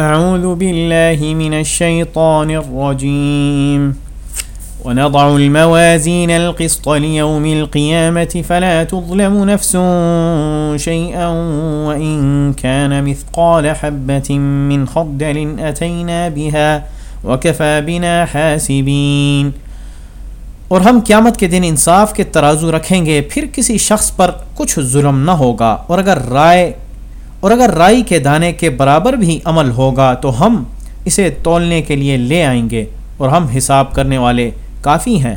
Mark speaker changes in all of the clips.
Speaker 1: أعوذ بالله من الشيطان الرجيم. ونضع الموازين القسط ليوم القيامة فلا تظلم نفس شيئا وإن كان مثقال حبة من خردل أتينا بها وكفى بنا حاسبين. اور ہم قیامت کے دن انصاف کے ترازو رکھیں گے، پھر کسی شخص پر کچھ ظلم نہ ہوگا۔ اور اگر رائے اور اگر رائی کے دانے کے برابر بھی عمل ہوگا تو ہم اسے تولنے کے لیے لے آئیں گے اور ہم حساب کرنے والے کافی ہیں۔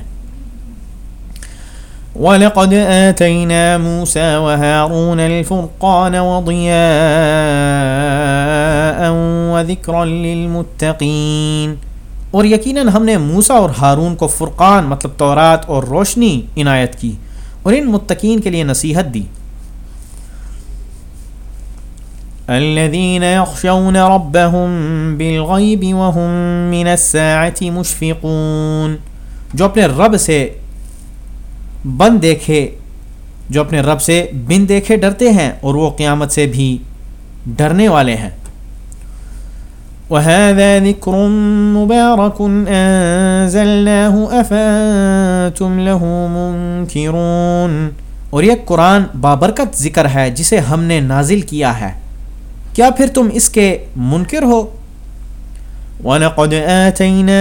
Speaker 2: وَلَقَدْ آتَيْنَا مُوسَى وَهَارُونَ الْفُرْقَانَ وَضِيَاءً وَذِكْرًا لِلْمُتَّقِينَ۔
Speaker 1: اور یقیناً ہم نے موسا اور ہارون کو فرقان مطلب تورات اور روشنی عنایت کی اور ان متقین کے لیے نصیحت دی۔
Speaker 2: الذين يخشون ربهم بالغيب وهم من الساعة مشفقون.
Speaker 1: جو اپنے رب سے بن دیکھے، جو اپنے رب سے بن دیکھے ڈرتے ہیں اور وہ قیامت سے بھی ڈرنے والے ہیں.
Speaker 2: وهذا ذكر مبارك أنزلناه أفأنتم له منكرون.
Speaker 1: اور یہ قرآن بابرکت ذکر ہے جسے ہم نے نازل کیا ہے. کیا پھر تم اس کے منکر ہو؟
Speaker 2: وَلَقَدْ آتَيْنَا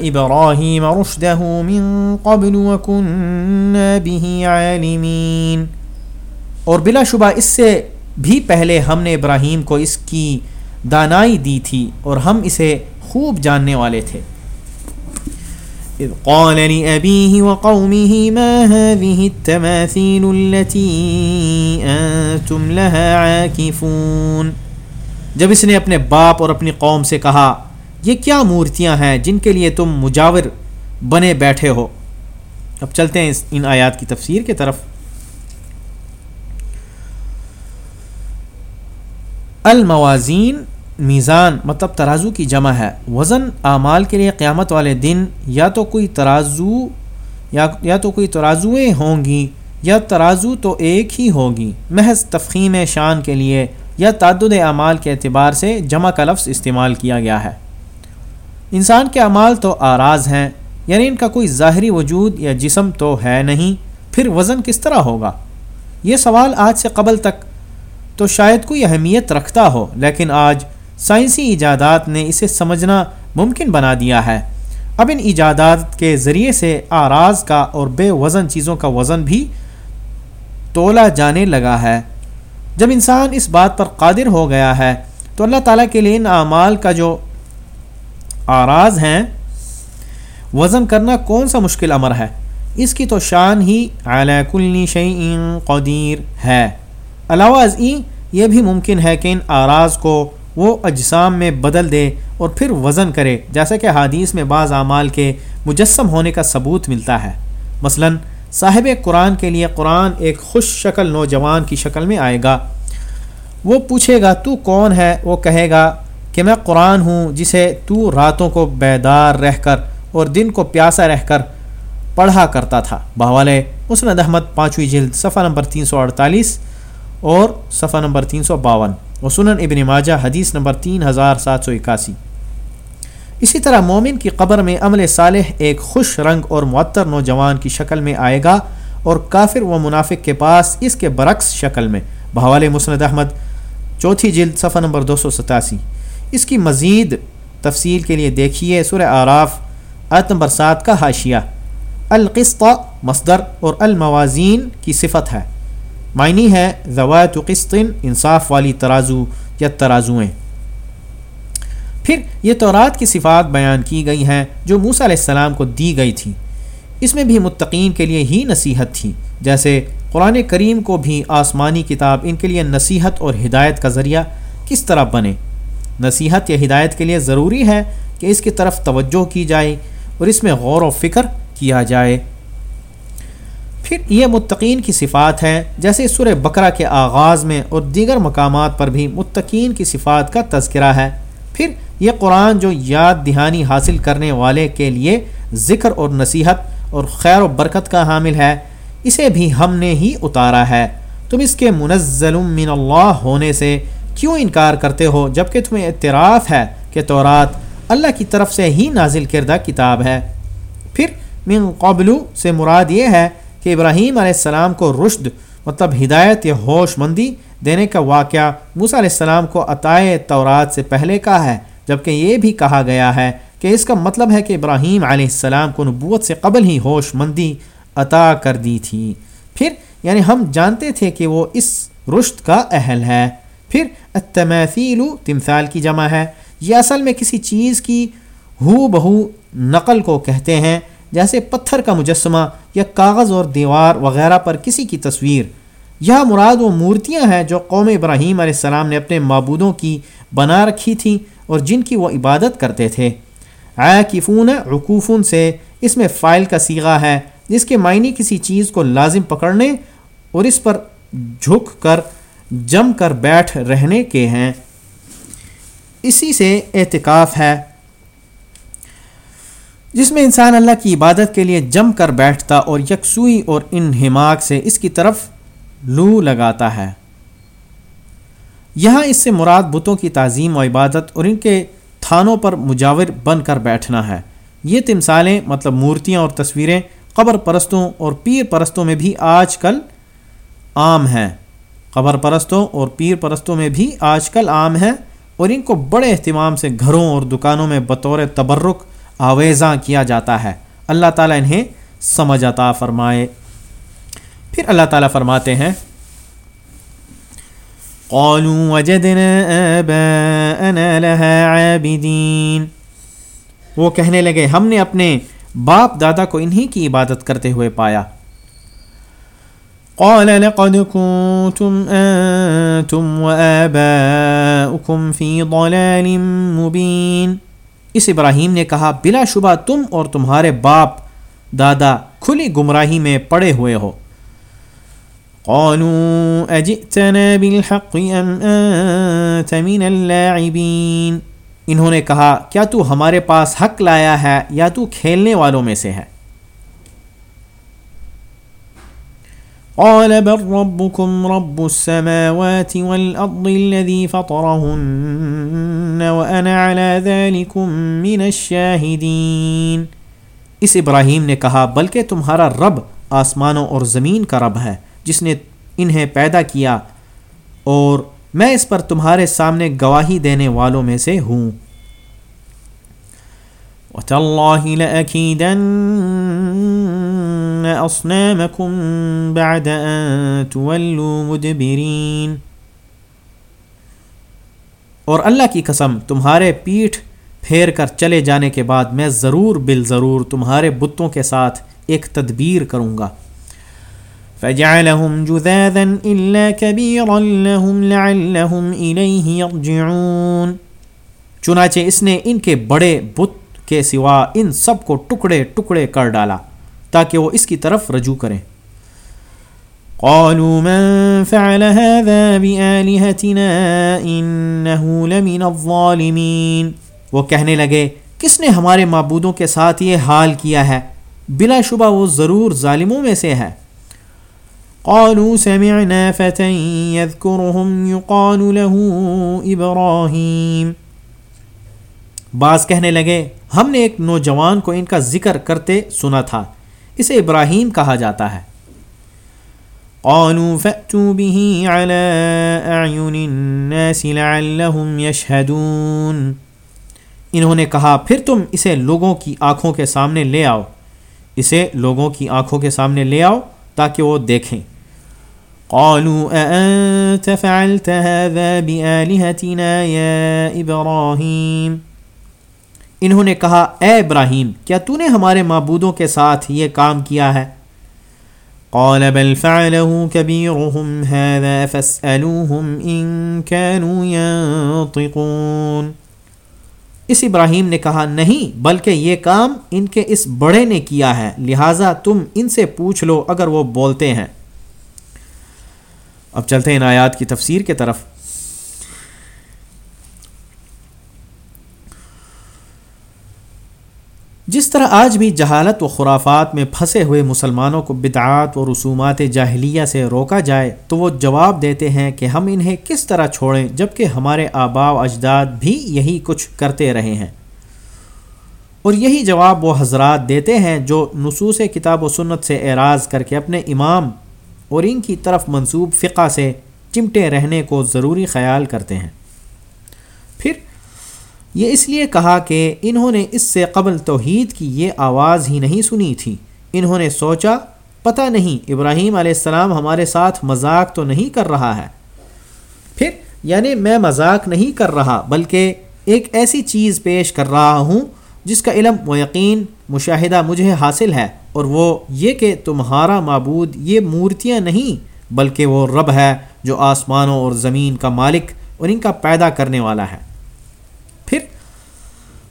Speaker 2: إِبْرَاهِيمَ رُشْدَهُ مِن قَبْلُ وَكُنَّا بِهِ عَالِمِينَ۔
Speaker 1: اور بلا شبہ اس سے بھی پہلے ہم نے ابراہیم کو اس کی دانائی دی تھی اور ہم اسے خوب جاننے والے تھے۔
Speaker 2: اذ قال لأبيه وقومه ما هذه التماثيل التي أنتم لها عاكفون؟
Speaker 1: جب اس نے اپنے باپ اور اپنی قوم سے کہا، یہ کیا مورتیاں ہیں جن کے لیے تم مجاور بنے بیٹھے ہو؟ اب چلتے ہیں ان آیات کی تفسیر کی طرف۔ الموازین میزان مطلب ترازو کی جمع ہے۔ وزن اعمال کے لیے قیامت والے دن یا تو کوئی ترازو، یا یا تو کوئی ترازویں ہوں گی یا ترازو تو ایک ہی ہوگی محض تفخیم شان کے لیے یا تعدد اعمال کے اعتبار سے جمع کا لفظ استعمال کیا گیا ہے۔ انسان کے اعمال تو آراز ہیں یعنی ان کا کوئی ظاہری وجود یا جسم تو ہے نہیں۔ پھر وزن کس طرح ہوگا؟ یہ سوال آج سے قبل تک تو شاید کوئی اہمیت رکھتا ہو، لیکن آج سائنسی ایجادات نے اسے سمجھنا ممکن بنا دیا ہے۔ اب ان ایجادات کے ذریعے سے آراز کا اور بے وزن چیزوں کا وزن بھی تولا جانے لگا ہے۔ جب انسان اس بات پر قادر ہو گیا ہے، تو اللہ تعالیٰ کے لیے ان اعمال کا جو آراز ہیں، وزن کرنا کون سا مشکل امر ہے؟ اس کی تو شان ہی اعلی کل شعین قدیر ہے۔ علاوہ ازیں یہ بھی ممکن ہے کہ ان آراز کو وہ اجسام میں بدل دے اور پھر وزن کرے، جیسا کہ حادیث میں بعض اعمال کے مجسم ہونے کا ثبوت ملتا ہے۔ مثلا، صاحب قرآن کے لیے قرآن ایک خوش شکل نوجوان کی شکل میں آئے گا۔ وہ پوچھے گا، تو کون ہے؟ وہ کہے گا، کہ میں قرآن ہوں، جسے تو راتوں کو بیدار رہ کر اور دن کو پیاسا رہ کر پڑھا کرتا تھا۔ بہوالے، مسند احمد پانچویں جلد، صفحہ نمبر تین سو اڑتالیس اور صفحہ نمبر تین سو باون۔ اور سنن ابن ماجہ حدیث نمبر تین ہزار سات سو اکاسی۔ اسی طرح مومن کی قبر میں عمل صالح ایک خوش رنگ اور معطر نوجوان کی شکل میں آئے گا اور کافر و منافق کے پاس اس کے برعکس شکل میں۔ بحوال مسند احمد، چوتھی جلد صفحہ نمبر دو سو ستاسی۔ اس کی مزید تفصیل کے لیے دیکھیے سورہ آراف آیت نمبر سات کا حاشیہ۔ القسط، مصدر اور الموازین کی صفت ہے۔ معنی ہے زوات و انصاف والی ترازو یا ترازویں پھر یہ تورات کی صفات بیان کی گئی ہیں جو موسیٰ علیہ السلام کو دی گئی تھیں۔ اس میں بھی متقین کے لیے ہی نصیحت تھی، جیسے قرآن کریم کو بھی آسمانی کتاب ان کے لیے نصیحت اور ہدایت کا ذریعہ کس طرح بنے۔ نصیحت یا ہدایت کے لیے ضروری ہے کہ اس کی طرف توجہ کی جائے اور اس میں غور و فکر کیا جائے۔ پھر یہ متقین کی صفات ہیں، جیسے سورہ بکرا کے آغاز میں اور دیگر مقامات پر بھی متقین کی صفات کا تذکرہ ہے۔ پھر یہ قرآن جو یاد دہانی حاصل کرنے والے کے لیے ذکر اور نصیحت اور خیر و برکت کا حامل ہے، اسے بھی ہم نے ہی اتارا ہے۔ تم اس کے منزل من اللہ ہونے سے کیوں انکار کرتے ہو جبکہ تمہیں اعتراف ہے کہ تورات اللہ کی طرف سے ہی نازل کردہ کتاب ہے۔ پھر من قبل سے مراد یہ ہے کہ ابراہیم علیہ السلام کو رشد مطلب ہدایت یا ہوش مندی دینے کا واقعہ موسیٰ علیہ السلام کو عطائے تورات سے پہلے کا ہے، جبکہ یہ بھی کہا گیا ہے کہ اس کا مطلب ہے کہ ابراہیم علیہ السلام کو نبوت سے قبل ہی ہوش مندی عطا کر دی تھی۔ پھر یعنی ہم جانتے تھے کہ وہ اس رشت کا اہل ہے۔ پھر، التماثیل تمثال کی جمع ہے۔ یہ اصل میں کسی چیز کی ہو بہو نقل کو کہتے ہیں۔ جیسے پتھر کا مجسمہ یا کاغذ اور دیوار وغیرہ پر کسی کی تصویر۔ یہ مراد وہ مورتیاں ہیں جو قوم ابراہیم علیہ السلام نے اپنے معبودوں کی بنا رکھی تھیں اور جن کی وہ عبادت کرتے تھے۔ عاقفون رقوفن سے اس میں فائل کا سیغہ ہے، جس کے معنی کسی چیز کو لازم پکڑنے اور اس پر جھک کر، جم کر بیٹھ رہنے کے ہیں۔ اسی سے اعتکاف ہے۔ جس میں انسان اللہ کی عبادت کے لیے جم کر بیٹھتا اور یکسوئی اور ان حماق سے اس کی طرف لو لگاتا ہے۔ یہاں اس سے مراد بتوں کی تعظیم و عبادت اور ان کے تھانوں پر مجاور بن کر بیٹھنا ہے۔ یہ تمثالیں مطلب مورتیاں اور تصویریں قبر پرستوں اور پیر پرستوں میں بھی آج کل عام ہیں۔ قبر پرستوں اور پیر پرستوں میں بھی آج کل عام ہیں اور ان کو بڑے اہتمام سے گھروں اور دکانوں میں بطور تبرک آویزاں کیا جاتا ہے۔ اللہ تعالیٰ انہیں سمجھ عطا فرمائے۔ پھر اللہ تعالیٰ فرماتے ہیں، قالوا وجدنا آباءنا لها عابدين وہ کہنے لگے، ہم نے اپنے باپ دادا کو انہی کی عبادت کرتے ہوئے پایا۔ قال لقد كنتم أنتم وآباؤكم في ضلال مبين اس ابراہیم نے کہا، بلا شبہ تم اور تمہارے باپ دادا کھلی گمراہی میں پڑے ہوئے ہو۔ قالوا، اجئتنا بالحق ام انت من اللاعبین۔ انہوں نے کہا، کیا تو ہمارے پاس حق لایا ہے؟ یا تو کھیلنے والوں میں سے ہے؟ قال بل ربكم رب السماوات والأرض الذي فطرهن وأنا على ذلكم من الشاهدين۔ اس ابراہیم نے کہا، بلکہ تمہارا رب آسمانوں اور زمین کا رب ہے، جس نے انہیں پیدا کیا، اور میں اس پر تمہارے سامنے گواہی دینے والوں میں سے ہوں۔ وَتَاللَّهِ لَأَكِيدَنَّ أَصْنَامَكُمْ بَعْدَ أَن تُوَلُّوا مُدْبِرِينَ. اور اللہ کی قسم، تمہارے پیٹھ پھیر کر چلے جانے کے بعد میں ضرور بال ضرور تمہارے بتوں کے ساتھ ایک تدبیر کروں گا۔ فَجَعَلَهُمْ جُذَاذًا إِلَّا كَبِيرًا لَهُمْ لَعَلَّهُمْ إِلَيْهِ يَرْجِعُونَ۔ چنانچہ اس نے ان کے بڑے بت کے سوا ان سب کو ٹکڑے ٹکڑے کر ڈالا تاکہ وہ اس کی طرف رجوع کریں۔ قالوا من فعل هذا بآلهتنا إنه لمن الظالمين۔ وہ کہنے لگے، کس نے ہمارے معبودوں کے ساتھ یہ حال کیا ہے؟ بلا شبہ وہ ضرور ظالموں میں سے ہے۔ قالوا سمعنا فتى يذكرهم يقال له إبراهيم۔ بعض کہنے لگے، ہم نے ایک نوجوان کو ان کا ذکر کرتے سنا تھا، اسے ابراہیم کہا جاتا ہے۔ قالوا فأتوا به على أعين الناس لعلهم يشهدون۔ انہوں نے کہا، پھر تم اسے لوگوں کی آنکھوں کے سامنے لے آؤ۔ اسے لوگوں کی آنکھوں کے سامنے لے آؤ تاکہ وہ دیکھیں۔ قالوا أأنت فعلت هذا بآلهتنا يا إبراهيم انہوں نے کہا، اے ابراہیم، کیا تو نے ہمارے معبودوں کے ساتھ یہ کام کیا ہے؟ قال، بل فعله كبيرهم هذا فاسألوهم إن كانوا ينطقون اس ابراہیم نے کہا، نہیں، بلکہ یہ کام ان کے اس بڑے نے کیا ہے، لہٰذا تم ان سے پوچھ لو اگر وہ بولتے ہیں۔ اب چلتے ہیں ان آیات کی تفسیر کے طرف۔ جس طرح آج بھی جہالت و خرافات میں پھنسے ہوئے مسلمانوں کو بدعات و رسومات جاہلیہ سے روکا جائے تو وہ جواب دیتے ہیں کہ ہم انہیں کس طرح چھوڑیں جبکہ ہمارے آبا و اجداد بھی یہی کچھ کرتے رہے ہیں۔ اور یہی جواب وہ حضرات دیتے ہیں جو نصوص کتاب و سنت سے اعراض کر کے اپنے امام اور ان کی طرف منصوب فقہ سے چمٹے رہنے کو ضروری خیال کرتے ہیں۔ پھر یہ اس لیے کہا کہ انہوں نے اس سے قبل توحید کی یہ آواز ہی نہیں سنی تھی۔ انہوں نے سوچا، پتہ نہیں، ابراہیم علیہ السلام ہمارے ساتھ مذاق تو نہیں کر رہا ہے۔ پھر یعنی میں مذاق نہیں کر رہا، بلکہ ایک ایسی چیز پیش کر رہا ہوں جس کا علم و یقین مشاہدہ مجھے حاصل ہے، اور وہ یہ کہ تمہارا معبود یہ مورتیاں نہیں، بلکہ وہ رب ہے جو آسمانوں اور زمین کا مالک اور ان کا پیدا کرنے والا ہے۔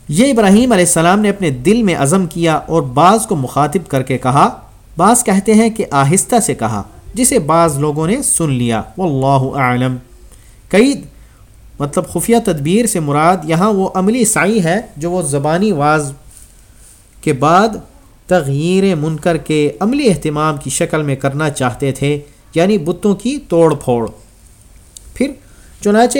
Speaker 1: یہ ابراہیم علیہ السلام نے اپنے دل میں عزم کیا اور بعض کو مخاطب کر کے کہا، بعض کہتے ہیں کہ آہستہ سے کہا، جسے بعض لوگوں نے سن لیا۔ واللہ اعلم۔ کئی مطلب خفیہ تدبیر سے مراد یہاں وہ عملی سائی ہے جو وہ زبانی واز کے بعد تغیر منکر کے عملی اہتمام کی شکل میں کرنا چاہتے تھے یعنی بتوں کی توڑ پھوڑ۔ پھر چنانچہ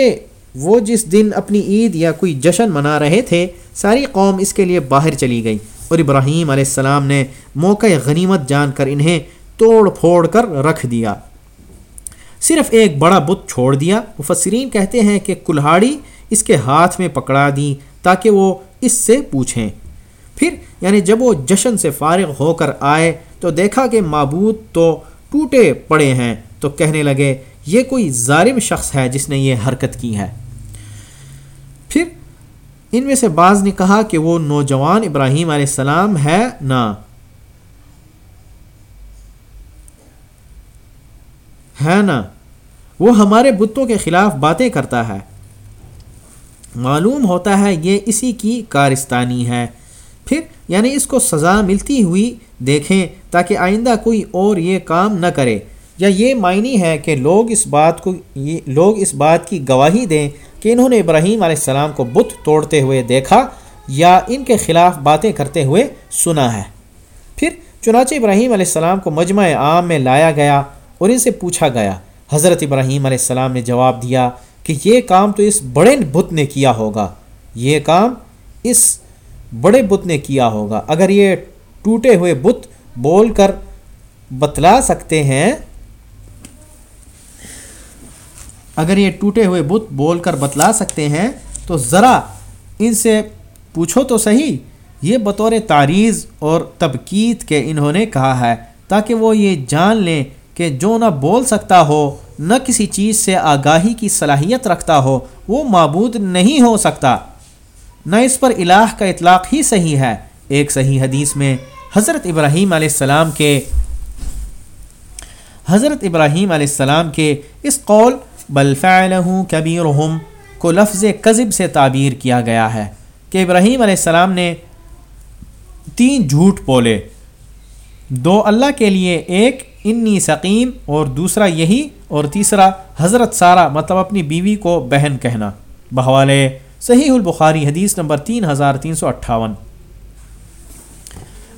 Speaker 1: وہ جس دن اپنی عید یا کوئی جشن منا رہے تھے، ساری قوم اس کے لیے باہر چلی گئی۔ اور ابراہیم علیہ السلام نے موقع غنیمت جان کر انہیں توڑ پھوڑ کر رکھ دیا۔ صرف ایک بڑا بت چھوڑ دیا۔ مفسرین کہتے ہیں کہ کلہاڑی اس کے ہاتھ میں پکڑا دی تاکہ وہ اس سے پوچھیں۔ پھر یعنی جب وہ جشن سے فارغ ہو کر آئے تو دیکھا کہ معبود تو ٹوٹے پڑے ہیں۔ تو کہنے لگے یہ کوئی ظالم شخص ہے جس نے یہ حرکت کی ہے۔ پھر ان میں سے بعض نے کہا کہ وہ نوجوان ابراہیم علیہ السلام ہے نا۔ ہے نا۔ وہ ہمارے بتوں کے خلاف باتیں کرتا ہے۔ معلوم ہوتا ہے یہ اسی کی کارستانی ہے۔ پھر یعنی اس کو سزا ملتی ہوئی دیکھیں تاکہ آئندہ کوئی اور یہ کام نہ کرے۔ یا یہ معنی ہے کہ لوگ اس بات کو یہ لوگ اس بات کی گواہی دیں کہ انہوں نے ابراہیم علیہ السلام کو بت توڑتے ہوئے دیکھا یا ان کے خلاف باتیں کرتے ہوئے سنا ہے۔ پھر چنانچہ ابراہیم علیہ السلام کو مجمع عام میں لایا گیا اور ان سے پوچھا گیا۔ حضرت ابراہیم علیہ السلام نے جواب دیا کہ یہ کام تو اس بڑے بت نے کیا ہوگا۔ یہ کام اس بڑے بت نے کیا ہوگا۔ اگر یہ ٹوٹے ہوئے بت بول کر بتلا سکتے ہیں اگر یہ ٹوٹے ہوئے بت بول کر بتلا سکتے ہیں، تو ذرا ان سے پوچھو تو صحیح۔ یہ بطور تعریض اور تبکیت کے انہوں نے کہا ہے، تاکہ وہ یہ جان لیں کہ جو نہ بول سکتا ہو، نہ کسی چیز سے آگاہی کی صلاحیت رکھتا ہو، وہ معبود نہیں ہو سکتا۔ نہ اس پر الہ کا اطلاق ہی صحیح ہے۔ ایک صحیح حدیث میں حضرت ابراہیم علیہ السلام کے حضرت ابراہیم علیہ السلام کے اس قول بلفعلہ کبیرہم، کو لفظ قذب سے تعبیر کیا گیا ہے کہ ابراہیم علیہ السلام نے تین جھوٹ بولے۔ دو اللہ کے لیے ایک، انی سقیم، اور دوسرا یہی، اور تیسرا حضرت سارا مطلب اپنی بیوی کو بہن کہنا۔ بحوالے صحیح البخاری حدیث نمبر تین ہزار تین سو اٹھاون۔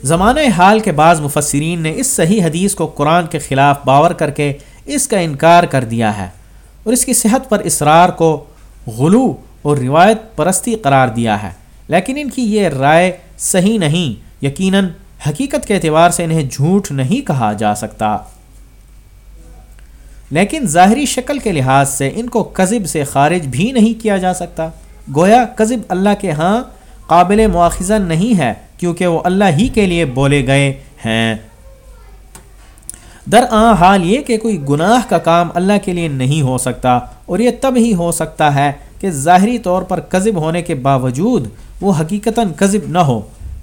Speaker 1: زمانہ حال کے بعض مفسرین نے اس صحیح حدیث کو قرآن کے خلاف باور کر کے اس کا انکار کر دیا ہے۔ اور اس کی صحت پر اصرار کو غلو اور روایت پرستی قرار دیا ہے۔ لیکن ان کی یہ رائے صحیح نہیں، یقیناً حقیقت کے اعتبار سے انہیں جھوٹ نہیں کہا جا سکتا۔ لیکن ظاہری شکل کے لحاظ سے ان کو قذب سے خارج بھی نہیں کیا جا سکتا۔ گویا قذب اللہ کے ہاں قابل مواخذہ نہیں ہے، کیونکہ وہ اللہ ہی کے لیے بولے گئے ہیں۔ در آ حال یہ کہ کوئی گناہ کا کام اللہ کے لیے نہیں ہو سکتا اور یہ تب ہی ہو سکتا ہے کہ ظاہری طور پر قذب ہونے کے باوجود وہ حقیقتاً قذب نہ ہو۔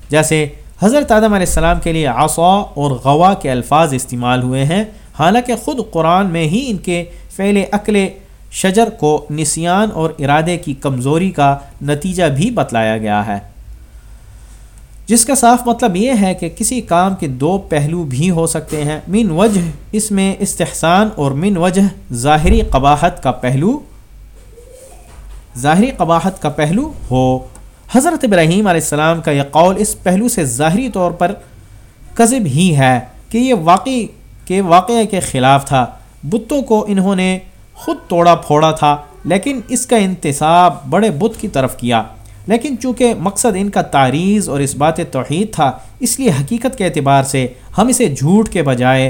Speaker 1: جیسے حضرت آدم علیہ السلام کے لیے آسا اور غوا کے الفاظ استعمال ہوئے ہیں۔ حالانکہ خود قرآن میں ہی ان کے فعل عقل شجر کو نسیان اور ارادے کی کمزوری کا نتیجہ بھی بتلایا گیا ہے۔ جس کا صاف مطلب یہ ہے کہ کسی کام کے دو پہلو بھی ہو سکتے ہیں۔ من وجہ، اس میں استحسان، اور من وجہ، ظاہری قباحت کا پہلو۔ ظاہری قباحت کا پہلو ہو۔ حضرت ابراہیم علیہ السلام کا یہ قول اس پہلو سے ظاہری طور پر قذب ہی ہے کہ یہ واقعی کے واقعے کے خلاف تھا۔ بتوں کو انہوں نے خود توڑا پھوڑا تھا، لیکن اس کا انتصاب بڑے بت کی طرف کیا۔ لیکن چونکہ مقصد ان کا تعریض اور اس بات توحید تھا، اس لیے حقیقت کے اعتبار سے ہم اسے جھوٹ کے بجائے،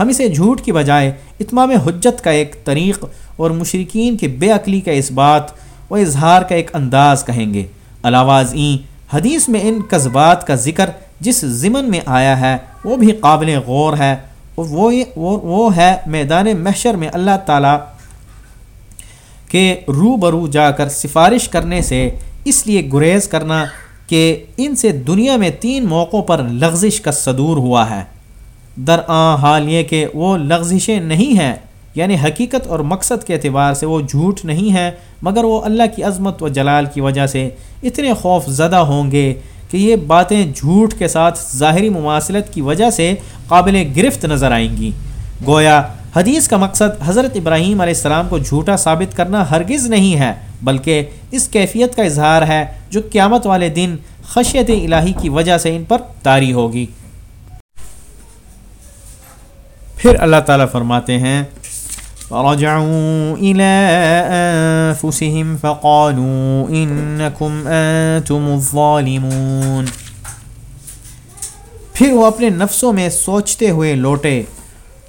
Speaker 1: ہم اسے جھوٹ کی بجائے اتمام حجت کا ایک طریق اور مشرقین کے بے عقلی کا اس بات و اظہار کا ایک انداز کہیں گے۔ علاوہ ازیں حدیث میں ان قصبات کا ذکر جس ضمن میں آیا ہے، وہ بھی قابل غور ہے اور وہ وہ ہے میدان محشر میں اللہ تعالیٰ کے رو برو جا کر سفارش کرنے سے اس لیے گریز کرنا کہ ان سے دنیا میں تین موقعوں پر لغزش کا صدور ہوا ہے۔ درآں حال یہ کہ وہ لغزشیں نہیں ہیں یعنی حقیقت اور مقصد کے اعتبار سے وہ جھوٹ نہیں ہے مگر وہ اللہ کی عظمت و جلال کی وجہ سے اتنے خوف زدہ ہوں گے کہ یہ باتیں جھوٹ کے ساتھ ظاہری مواصلت کی وجہ سے قابل گرفت نظر آئیں گی۔ گویا حدیث کا مقصد حضرت ابراہیم علیہ السلام کو جھوٹا ثابت کرنا ہرگز نہیں ہے۔ بلکہ اس کیفیت کا اظہار ہے جو قیامت والے دن خشیت الہی کی وجہ سے ان پر طاری ہوگی۔ پھر اللہ تعالیٰ فرماتے ہیں إلى أنفسهم فقالوا إنكم أنتم الظالمون۔ پھر وہ اپنے نفسوں میں سوچتے ہوئے لوٹے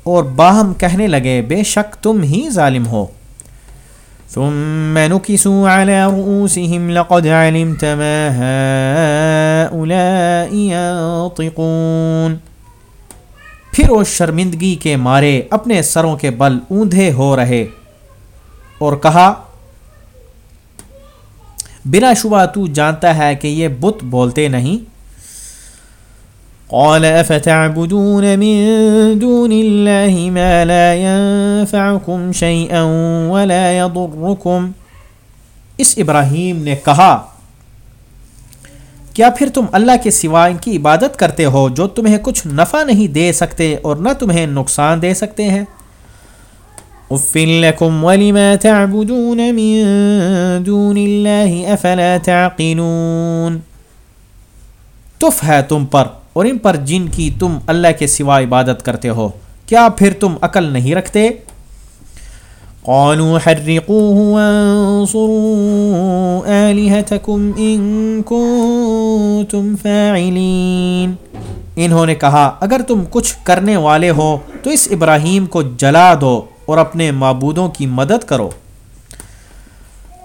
Speaker 1: اور باہم کہنے لگے، بے شک تم ہی ظالم ہو۔ ثم نكسوا على رؤوسهم لقد علمت ما هؤلاء ينطقون. پھر وہ شرمندگی کے مارے اپنے سروں کے بل اوندھے ہو رہے اور کہا بنا شبہ تو جانتا ہے کہ یہ بت بولتے نہیں قال افتعبدون من دون الله ما لا ينفعكم شيئا ولا يضركم؟ اس ابراہیم نے کہا، کیا پھر تم اللہ کے سوا ان کی عبادت کرتے ہو جو تمہیں کچھ نفع نہیں دے سکتے اور نہ تمہیں نقصان دے سکتے ہیں؟ لكم ولما تعبدون من دون الله افلا تعقلون؟ تف ہے تم پر۔ اور ان پر جن کی تم اللہ کے سوا عبادت کرتے ہو، کیا پھر تم عقل نہیں رکھتے؟ قالوا حرقوه وانصروا آلهتكم إن كنتم فاعلين۔ انہوں نے کہا، اگر تم کچھ کرنے والے ہو تو اس ابراہیم کو جلا دو اور اپنے معبودوں کی مدد کرو۔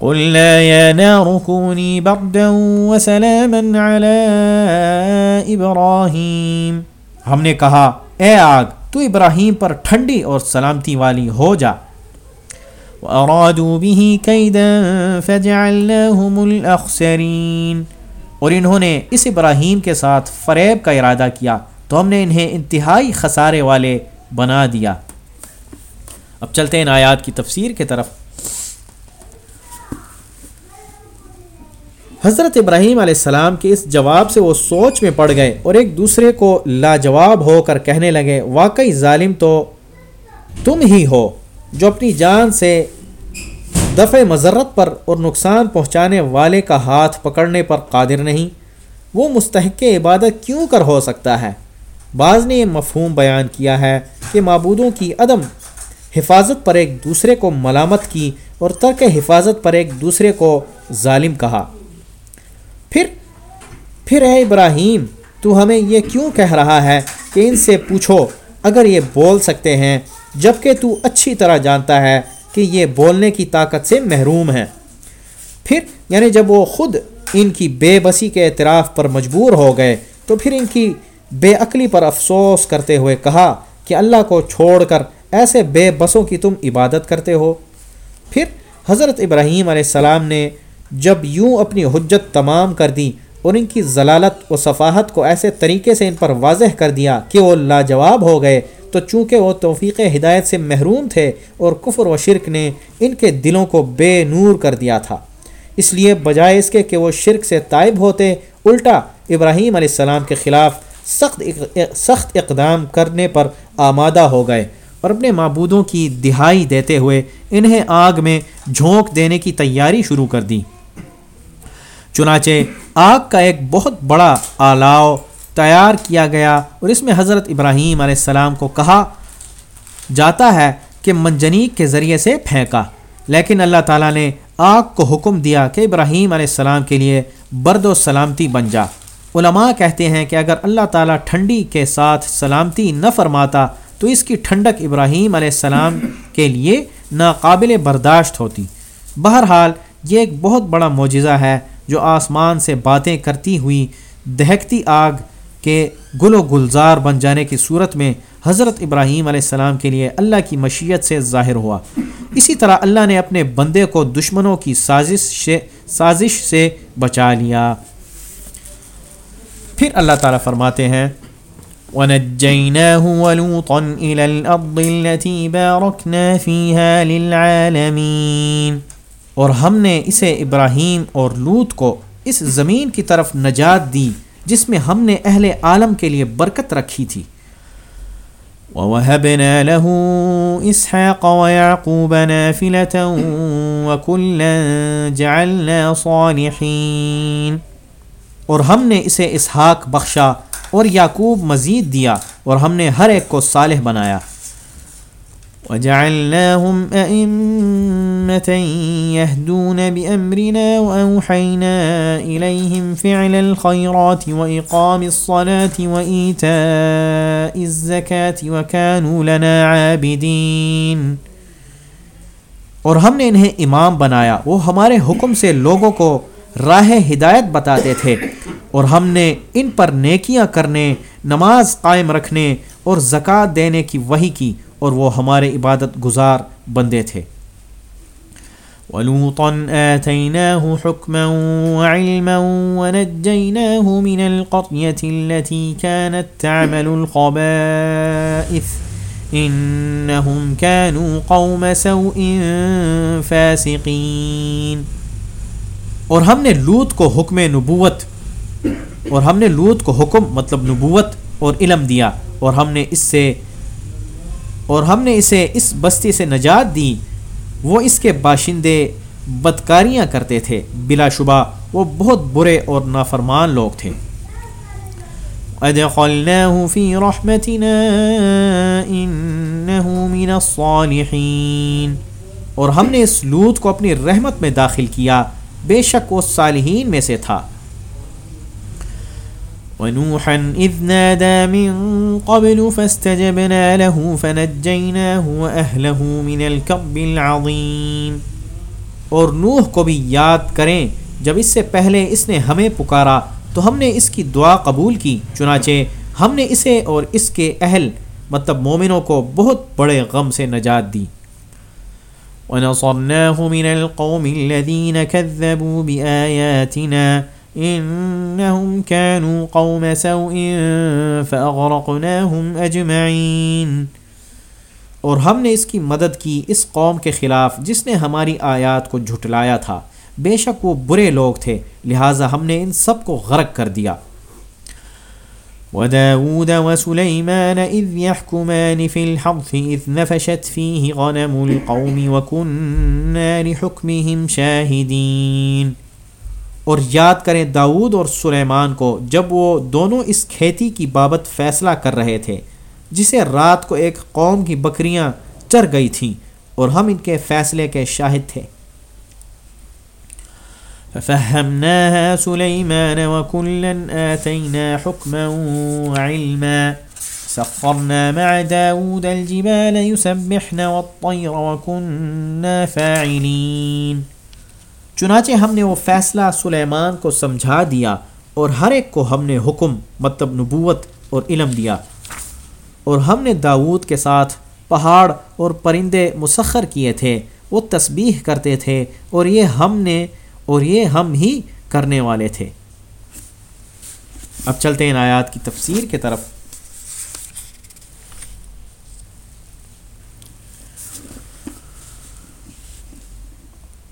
Speaker 1: قلنا يا نار كوني بردا وسلاما على ابراہیم ہم نے کہا، اے آگ، تو ابراہیم پر ٹھنڈی اور سلامتی والی ہو جا۔ وأرادوا به كيدا فجعلناهم الأخسرين۔ اور انہوں نے اس ابراہیم کے ساتھ فریب کا ارادہ کیا۔ تو ہم نے انہیں انتہائی خسارے والے بنا دیا۔ اب چلتے ہیں ان آیات کی تفسیر کی طرف۔ حضرت ابراہیم علیہ السلام کے اس جواب سے وہ سوچ میں پڑ گئے اور ایک دوسرے کو لاجواب ہو کر کہنے لگے، واقعی ظالم تو تم ہی ہو جو اپنی جان سے دفع مذرت پر اور نقصان پہنچانے والے کا ہاتھ پکڑنے پر قادر نہیں۔ وہ مستحق عبادت کیوں کر ہو سکتا ہے؟ بعض نے یہ مفہوم بیان کیا ہے کہ معبودوں کی عدم حفاظت پر ایک دوسرے کو ملامت کی اور ترک حفاظت پر ایک دوسرے کو ظالم کہا۔ پھر پھر اے ابراہیم، تو ہمیں یہ کیوں کہہ رہا ہے کہ ان سے پوچھو، اگر یہ بول سکتے ہیں جبکہ تو اچھی طرح جانتا ہے کہ یہ بولنے کی طاقت سے محروم ہیں۔ پھر یعنی جب وہ خود ان کی بے بسی کے اعتراف پر مجبور ہو گئے، تو پھر ان کی بے عقلی پر افسوس کرتے ہوئے کہا کہ اللہ کو چھوڑ کر ایسے بے بسوں کی تم عبادت کرتے ہو۔ پھر، حضرت ابراہیم علیہ السلام نے جب یوں اپنی حجت تمام کر دی اور ان کی ضلالت و صفاحت کو ایسے طریقے سے ان پر واضح کر دیا کہ وہ لاجواب ہو گئے، تو چونکہ وہ توفیق ہدایت سے محروم تھے اور کفر و شرک نے ان کے دلوں کو بے نور کر دیا تھا۔ اس لیے بجائے اس کے کہ وہ شرک سے طائب ہوتے، الٹا ابراہیم علیہ السلام کے خلاف سخت سخت اقدام کرنے پر آمادہ ہو گئے اور اپنے معبودوں کی دہائی دیتے ہوئے انہیں آگ میں جھونک دینے کی تیاری شروع کر دی۔ چنانچہ آگ کا ایک بہت بڑا آلاؤ تیار کیا گیا اور اس میں حضرت ابراہیم علیہ السلام کو کہا، جاتا ہے کہ منجنیک کے ذریعے سے پھینکا۔ لیکن اللہ تعالیٰ نے آگ کو حکم دیا کہ ابراہیم علیہ السلام کے لیے برد و سلامتی بن جا۔ علماء کہتے ہیں کہ اگر اللہ تعالیٰ ٹھنڈی کے ساتھ سلامتی نہ فرماتا، تو اس کی ٹھنڈک ابراہیم علیہ السلام کے لیے ناقابل برداشت ہوتی۔ بہرحال، یہ ایک بہت بڑا معجزہ ہے۔ جو آسمان سے باتیں کرتی ہوئی دہکتی آگ کے گل و گلزار بن جانے کی صورت میں حضرت ابراہیم علیہ السلام کے لیے اللہ کی مشیت سے ظاہر ہوا۔ اسی طرح اللہ نے اپنے بندے کو دشمنوں کی سازش سے سازش سے بچا لیا۔ پھر اللہ تعالیٰ فرماتے ہیں،
Speaker 2: ونجيناه ولوطا إلى الأرض التي باركنا فيها للعالمين۔
Speaker 1: اور ہم نے اسے ابراہیم اور لوت کو اس زمین کی طرف نجات دی جس میں ہم نے اہل عالم کے لیے برکت رکھی تھی۔
Speaker 2: ووهبنا له إسحاق ويعقوب نافلة وكلا جعلنا صالحين۔
Speaker 1: اور ہم نے اسے اسحاق بخشا اور یعقوب مزید دیا اور ہم نے ہر ایک کو صالح بنایا۔
Speaker 2: وجعلناهم أئمة يهدون بأمرنا وأوحينا إليهم فعل الخيرات وإقام الصلاة وإيتاء الزكاة وكانوا لنا عابدين۔
Speaker 1: اور ہم نے انہیں امام بنایا۔ وہ ہمارے حکم سے لوگوں کو راہ ہدایت بتاتے تھے۔ اور ہم نے ان پر نیکیاں کرنے، نماز قائم رکھنے اور زکوٰۃ دینے کی وہی کی۔ اور وہ ہمارے عبادت گزار بندے تھے۔
Speaker 2: ولوطا آتيناه حكما وعلما ونجيناه من القرية التي كانت تعمل الخبائث إنهم كانوا قوم سوء فاسقين۔
Speaker 1: اور ہم نے لوت کو حکم نبوت، اور ہم نے لوت کو حکم مطلب نبوت اور علم دیا، اور ہم نے اس سے اور ہم نے اسے اس بستی سے نجات دی وہ اس کے باشندے بدکاریاں کرتے تھے۔ بلا شبہ، وہ بہت برے اور نافرمان لوگ تھے۔
Speaker 2: ادخلناه في رحمتنا انه من الصالحين۔
Speaker 1: اور ہم نے اس لوت کو اپنی رحمت میں داخل کیا، بے شک وہ صالحین میں سے تھا۔
Speaker 2: ونوحا إذ نادى من قبل فاستجبنا له فنجيناه وأهله من الكرب العظيم۔
Speaker 1: اور نوح کو بھی یاد کریں، جب اس سے پہلے اس نے ہمیں پکارا، تو ہم نے اس کی دعا قبول کی۔ چنانچہ ہم نے اسے اور اس کے اہل مطلب مومنوں کو بہت بڑے غم سے نجات دی۔
Speaker 2: وَنَصَرْنَاهُ مِنَ الْقَوْمِ الَّذِينَ كَذَّبُوا بِآيَاتِنَا انہم كانوا قوم سوء فاغرقناهم اجمعین
Speaker 1: اور ہم نے اس کی مدد کی اس قوم کے خلاف جس نے ہماری آیات کو جھٹلایا تھا۔ بے شک وہ برے لوگ تھے، لہٰذا ہم نے ان سب کو غرق کر دیا۔
Speaker 2: وداود وسليمان إذ يحكمان في الحرث إذ نفشت فيه غنم القوم وكنا لحكمهم شاهدين
Speaker 1: اور یاد کریں داود اور سلیمان کو جب وہ دونوں اس کھیتی کی بابت فیصلہ کر رہے تھے، جسے رات کو ایک قوم کی بکریاں چر گئی تھیں اور ہم ان کے فیصلے کے شاہد تھے۔
Speaker 2: ففهمناها سليمان وكلا آتينا حكما وعلما سخرنا مع داود الجبال يسبحن والطير وكنا فاعلين
Speaker 1: چنانچہ ہم نے وہ فیصلہ سلیمان کو سمجھا دیا اور ہر ایک کو ہم نے حکم مطلب نبوت اور علم دیا۔ اور ہم نے داود کے ساتھ پہاڑ اور پرندے مسخر کیے تھے، وہ تسبیح کرتے تھے اور یہ ہم نے، اور یہ ہم ہی کرنے والے تھے۔ اب چلتے ہیں آیات کی تفسیر کی طرف۔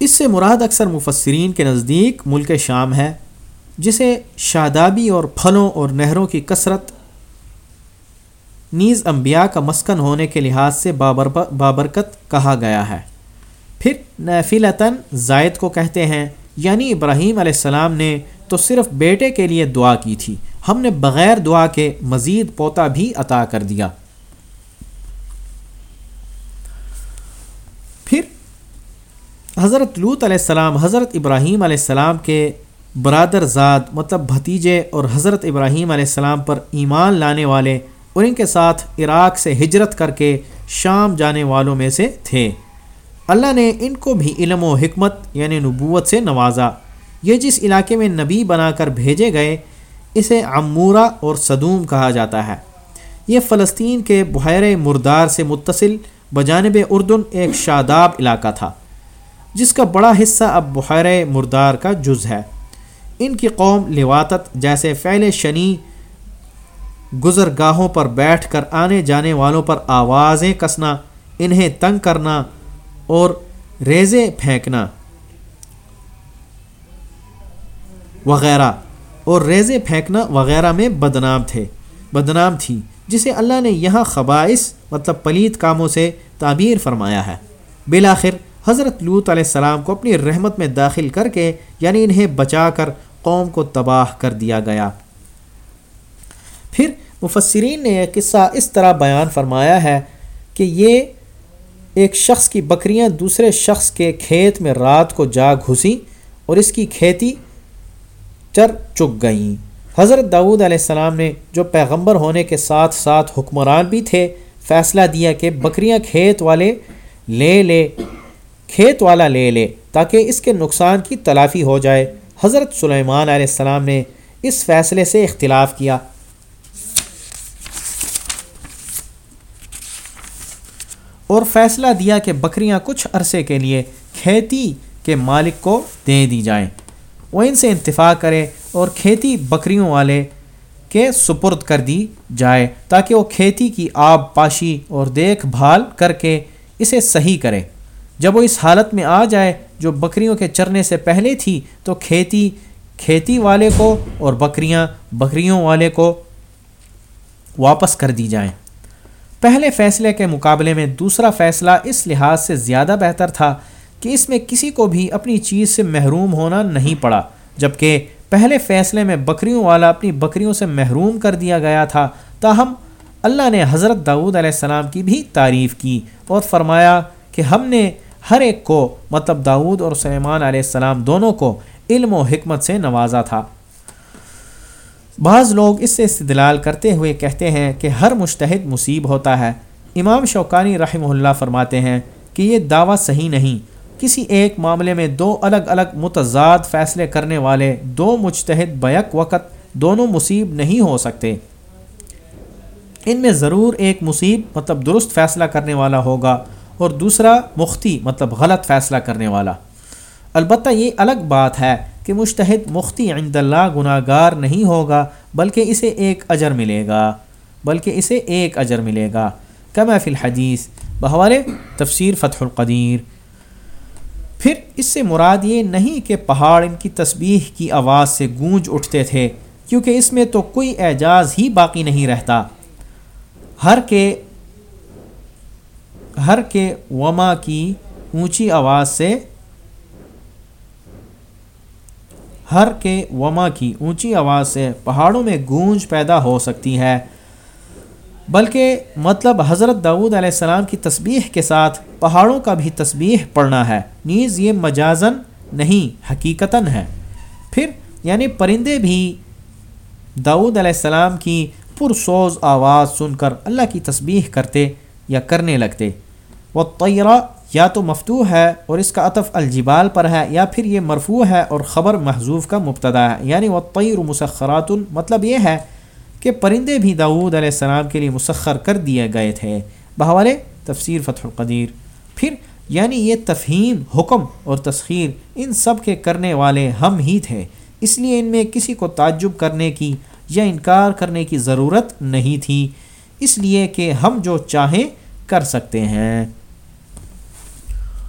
Speaker 1: اس سے مراد اکثر مفسرین کے نزدیک ملک شام ہے، جسے شادابی اور پھلوں اور نہروں کی کثرت، نیز انبیاء کا مسکن ہونے کے لحاظ سے بابرکت کہا گیا ہے۔ پھر نفیلتاً زائد کو کہتے ہیں یعنی ابراہیم علیہ السلام نے تو صرف بیٹے کے لیے دعا کی تھی، ہم نے بغیر دعا کے مزید پوتا بھی عطا کر دیا پھر حضرت لوت علیہ السلام، حضرت ابراہیم علیہ السلام کے برادر زاد مطلب بھتیجے اور حضرت ابراہیم علیہ السلام پر ایمان لانے والے اور ان کے ساتھ عراق سے ہجرت کر کے شام جانے والوں میں سے تھے۔ اللہ نے ان کو بھی علم و حکمت یعنی نبوت سے نوازا۔ یہ جس علاقے میں نبی بنا کر بھیجے گئے، اسے عمورہ اور صدوم کہا جاتا ہے۔ یہ فلسطین کے بحیر مردار سے متصل، بجانب اردن ایک شاداب علاقہ تھا۔ جس کا بڑا حصہ اب بحیر مردار کا جز ہے۔ ان کی قوم لواتت جیسے فعل شنی گزر گاہوں پر بیٹھ کر آنے جانے والوں پر آوازیں کسنا، انہیں تنگ کرنا اور ریزے پھینکنا وغیرہ۔ اور ریزے پھینکنا وغیرہ میں بدنام تھے۔ بدنام تھی، جسے اللہ نے یہاں خبائص مطلب پلیت کاموں سے تعبیر فرمایا ہے۔ بالآخر حضرت لوت علیہ السلام کو اپنی رحمت میں داخل کر کے یعنی انہیں بچا کر قوم کو تباہ کر دیا گیا۔ پھر مفسرین نے یہ قصہ اس طرح بیان فرمایا ہے کہ یہ ایک شخص کی بکریاں دوسرے شخص کے کھیت میں رات کو جا گھسیں اور اس کی کھیتی چر چک گئیں۔ حضرت داود علیہ السلام نے جو پیغمبر ہونے کے ساتھ ساتھ حکمران بھی تھے، فیصلہ دیا کہ بکریاں کھیت والے لے لے کھیت والا لے لے تاکہ اس کے نقصان کی تلافی ہو جائے۔ حضرت سلیمان علیہ السلام نے اس فیصلے سے اختلاف کیا۔ اور فیصلہ دیا کہ بکریاں کچھ عرصے کے لیے کھیتی کے مالک کو دے دی جائیں۔ وہ ان سے انتفاق کرے اور کھیتی بکریوں والے کے سپرد کر دی جائے تاکہ وہ کھیتی کی آب پاشی اور دیکھ بھال کر کے اسے صحیح کرے جب وہ اس حالت میں آ جائے جو بکریوں کے چرنے سے پہلے تھی، تو کھیتی کھیتی والے کو اور بکریاں، بکریوں والے کو واپس کر دی جائیں۔ پہلے فیصلے کے مقابلے میں دوسرا فیصلہ اس لحاظ سے زیادہ بہتر تھا کہ اس میں کسی کو بھی اپنی چیز سے محروم ہونا نہیں پڑا، جبکہ پہلے فیصلے میں بکریوں والا اپنی بکریوں سے محروم کر دیا گیا تھا۔ تاہم، اللہ نے حضرت داود علیہ السلام کی بھی تعریف کی اور فرمایا کہ ہم نے ہر ایک کو مطلب داود اور سلیمان علیہ السلام دونوں کو علم و حکمت سے نوازا تھا۔ بعض لوگ اس سے استدلال کرتے ہوئے کہتے ہیں کہ ہر مشتحد مصیب ہوتا ہے۔ امام شوقانی رحمہ اللہ فرماتے ہیں کہ یہ دعویٰ صحیح نہیں۔ کسی ایک معاملے میں دو الگ الگ متضاد فیصلے کرنے والے دو مشتحد بیک وقت دونوں مصیب نہیں ہو سکتے۔ ان میں ضرور ایک مصیب مطلب درست فیصلہ کرنے والا ہوگا۔ اور دوسرا مختی مطلب غلط فیصلہ کرنے والا۔ البتہ یہ الگ بات ہے کہ مشتحد مختی عند اللہ گناہ گار نہیں ہوگا، بلکہ اسے ایک اجر ملے گا۔ بلکہ اسے ایک اجر ملے گا۔ کم فی الحدیث بہوالے تفسیر فتح القدیر۔ پھر اس سے مراد یہ نہیں کہ پہاڑ ان کی تسبیح کی آواز سے گونج اٹھتے تھے، کیونکہ اس میں تو کوئی اعجاز ہی باقی نہیں رہتا۔ ہر کے ہر کے وما کی اونچی آواز سے ہر کے وما کی اونچی آواز سے پہاڑوں میں گونج پیدا ہو سکتی ہے۔ بلکہ مطلب حضرت داود علیہ السلام کی تسبیح کے ساتھ پہاڑوں کا بھی تسبیح پڑھنا ہے۔ نیز یہ مجازن نہیں، حقیقتاً ہے۔ پھر یعنی پرندے بھی داود علیہ السلام کی پرسوز آواز سن کر اللہ کی تسبیح کرتے یا کرنے لگتے۔ وہ طیرہ یا تو مفتوح ہے اور اس کا عطف الجبال پر ہے، یا پھر یہ مرفوع ہے اور خبر محضوف کا مبتدا ہے۔ یعنی وہ طیر مسخرات مطلب یہ ہے کہ پرندے بھی داود علیہ السلام کے لیے مسخر کر دیے گئے تھے۔ بہوالے، تفسیر فتح القدیر۔ پھر یعنی یہ تفہیم، حکم اور تسخیر، ان سب کے کرنے والے ہم ہی تھے۔ اس لیے ان میں کسی کو تعجب کرنے کی یا انکار کرنے کی ضرورت نہیں تھی۔ اس لیے کہ ہم جو چاہیں کر سکتے ہیں۔